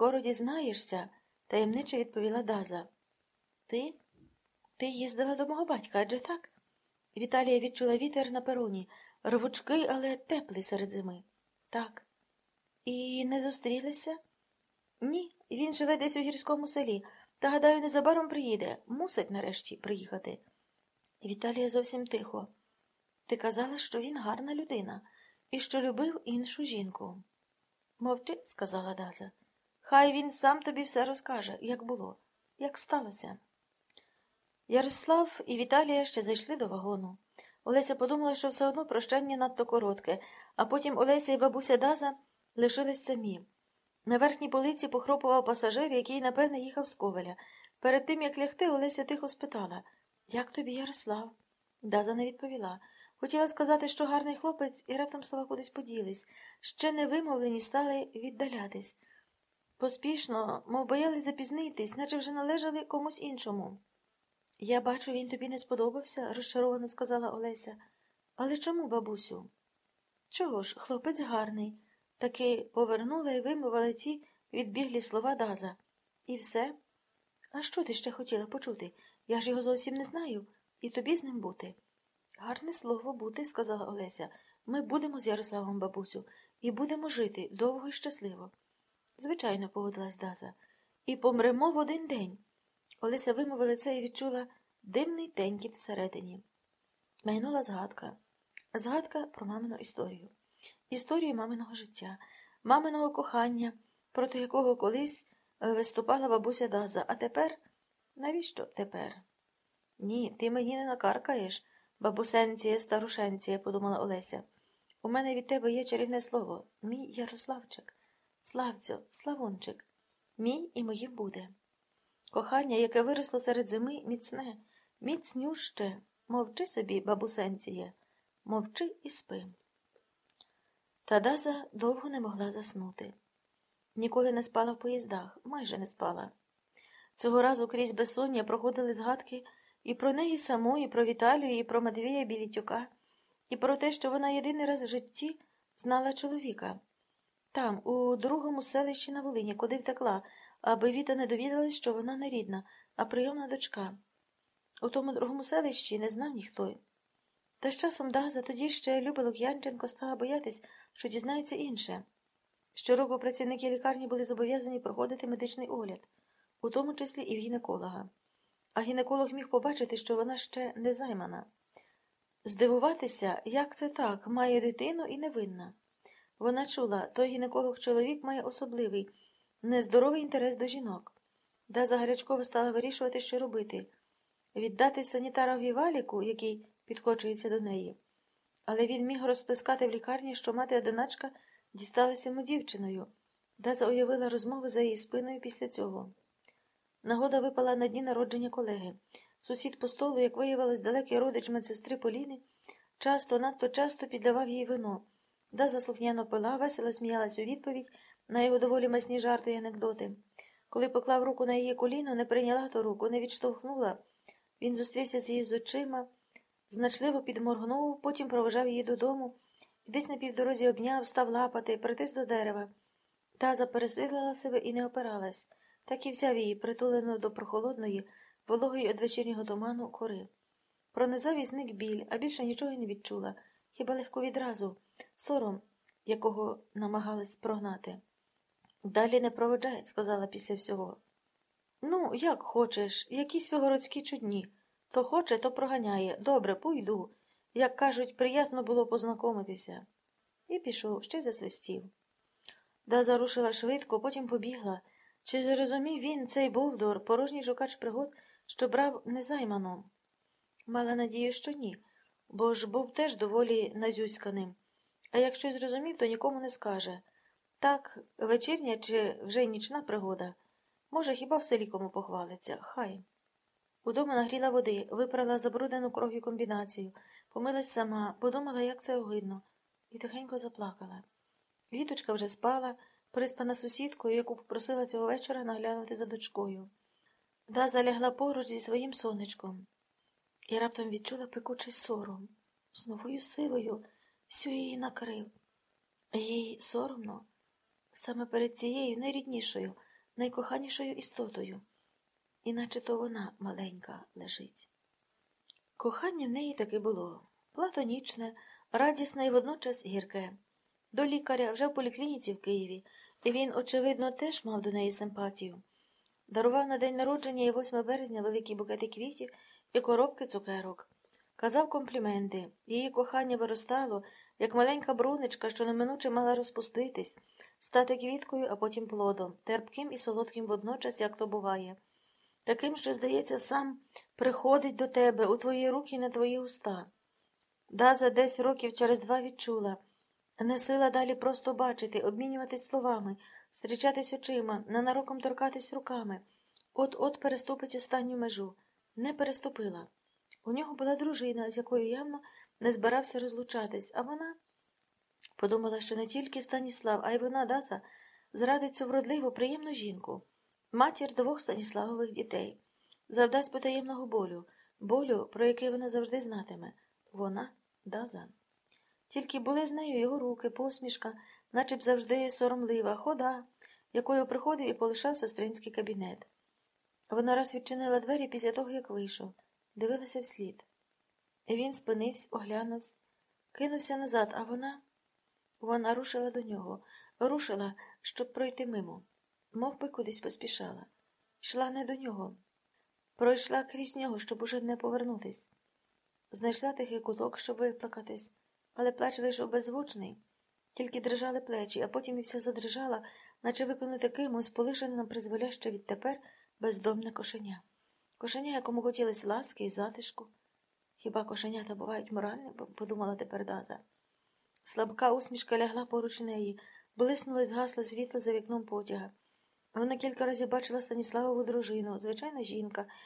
Скоро дізнаєшся, таємниче відповіла Даза. Ти? Ти їздила до мого батька, адже так? Віталія відчула вітер на пероні, рвучкий, але теплий серед зими. Так. І не зустрілися? Ні, він живе десь у гірському селі, та, гадаю, незабаром приїде. Мусить нарешті приїхати. Віталія зовсім тихо. Ти казала, що він гарна людина і що любив іншу жінку. Мовчи, сказала Даза. Хай він сам тобі все розкаже, як було, як сталося. Ярослав і Віталія ще зайшли до вагону. Олеся подумала, що все одно прощання надто коротке, а потім Олеся і бабуся Даза лишились самі. На верхній полиці похропував пасажир, який, напевне, їхав з коваля. Перед тим, як лягти, Олеся тихо спитала Як тобі, Ярослав? Даза не відповіла. Хотіла сказати, що гарний хлопець, і раптом слова кудись поділись. Ще не вимовлені стали віддалятись. Поспішно, мов боялись запізнитись, наче вже належали комусь іншому. Я бачу, він тобі не сподобався, розчаровано сказала Олеся. Але чому, бабусю? Чого ж, хлопець гарний, таки повернула і вимовила ті відбіглі слова Даза. І все? А що ти ще хотіла почути? Я ж його зовсім не знаю, і тобі з ним бути. Гарне слово бути, сказала Олеся. Ми будемо з Ярославом, бабусю, і будемо жити довго і щасливо. Звичайно, погодилась Даза. І помремо в один день. Олеся вимовила це і відчула дивний тенькіт всередині. Майнула згадка. Згадка про мамину історію. Історію маминого життя, маминого кохання, проти якого колись е, виступала бабуся Даза. А тепер? Навіщо тепер? Ні, ти мені не накаркаєш, бабусенціє, старушенціє, подумала Олеся. У мене від тебе є чарівне слово мій Ярославчик. Славцю, Славончик, мій і моїм буде. Кохання, яке виросло серед зими, міцне, міцнюще, мовчи собі, бабусенціє, мовчи і спи. Та Даза довго не могла заснути. Ніколи не спала в поїздах, майже не спала. Цього разу крізь безсоння проходили згадки і про неї саму, і про Віталію, і про Матвія Білітюка, і про те, що вона єдиний раз в житті знала чоловіка. Там, у другому селищі на Волині, куди втекла, аби Віта не довідалась, що вона не рідна, а прийомна дочка. У тому другому селищі не знав ніхто. Та з часом Даза тоді ще Люба Лук'янченко стала боятись, що дізнається інше. Щороку працівники лікарні були зобов'язані проходити медичний огляд, у тому числі і в гінеколога. А гінеколог міг побачити, що вона ще не займана. Здивуватися, як це так, має дитину і невинна. Вона чула, той гінеколог чоловік має особливий, нездоровий інтерес до жінок. Даза гарячково стала вирішувати, що робити віддати санітарові валіку, який підкочується до неї. Але він міг розплескати в лікарні, що мати одиначка дісталася йому дівчиною. Даза уявила розмови за її спиною після цього. Нагода випала на дні народження колеги. Сусід по столу, як виявилось, далекий родич медсестри Поліни, часто, надто часто піддавав їй вино. Даза слухняно пила, весело сміялась у відповідь на його доволі масні жарти й анекдоти. Коли поклав руку на її коліно, не прийняла ту руку, не відштовхнула. Він зустрівся з її з очима, значливо підморгнув, потім проважав її додому і десь на півдорозі обняв, став лапати, притис до дерева. Даза пересилила себе і не опиралась, так і взяв її, притулену до прохолодної, вологої од вечірнього туману кори. Пронизав і зник біль, а більше нічого не відчула, хіба легко відразу, сором, якого намагались прогнати. Далі не проведжай, сказала після всього. Ну, як хочеш, якісь ви городські чудні. То хоче, то проганяє. Добре, пойду. Як кажуть, приємно було познайомитися. І пішов, ще засвистів. Даза рушила швидко, потім побігла. Чи зрозумів він, цей Бовдор, порожній шукач пригод, що брав незаймано? Мала надію, що ні, бо ж був теж доволі назюськаним. А якщо зрозумів, то нікому не скаже. Так, вечірня чи вже нічна пригода. Може, хіба в селі кому похвалиться? Хай. Удома нагріла води, випрала забруднену кров'ю комбінацію, помилась сама, подумала, як це огидно, і тихенько заплакала. Віточка вже спала, приспана сусідкою, яку попросила цього вечора наглянути за дочкою. Даза лягла поруч зі своїм сонечком і раптом відчула пекучий сором. З новою силою всю її накрив. Їй соромно, саме перед цією найріднішою найкоханішою істотою, іначе то вона маленька лежить. Кохання в неї таки було платонічне, радісне і водночас гірке. До лікаря вже в поліклініці в Києві, і він, очевидно, теж мав до неї симпатію. Дарував на день народження і 8 березня великі букети квітів і коробки цукерок. Казав компліменти. Її кохання виростало, як маленька бруничка, що неминуче мала розпуститись, стати квіткою, а потім плодом, терпким і солодким водночас, як то буває. Таким, що, здається, сам приходить до тебе у твої руки і на твої уста. Даза десь років через два відчула. Не сила далі просто бачити, обмінюватись словами, зустрічатись очима, ненароком торкатись руками. От-от переступить останню межу. Не переступила. У нього була дружина, з якою явно не збирався розлучатись, а вона подумала, що не тільки Станіслав, а й вона, Даза, зрадить цю вродливу, приємну жінку, матір двох Станіславових дітей, завдасть потаємного болю, болю, про який вона завжди знатиме. Вона Даза. Тільки були з нею його руки, посмішка, наче б завжди соромлива, хода, якою приходив і полишав сестринський кабінет. Вона раз відчинила двері після того, як вийшов, дивилася вслід. Він спинився, оглянувся, кинувся назад, а вона. Вона рушила до нього, рушила, щоб пройти мимо, мов би кудись поспішала. Йшла не до нього. Пройшла крізь нього, щоб уже не повернутись. Знайшла тихий куток, щоб виплакатись, але плач вийшов беззвучний, тільки дрижали плечі, а потім і вся задрижала, наче виконати кимось, полишене на призволяще відтепер бездомне кошеня. Кошеня, якому хотілося ласки і затишку. Хіба кошенята бувають моральними? подумала тепер Даза. Слабка усмішка лягла поруч неї, блиснуло і згасло світло за вікном потяга. Вона кілька разів бачила Станіславову дружину, звичайна жінка,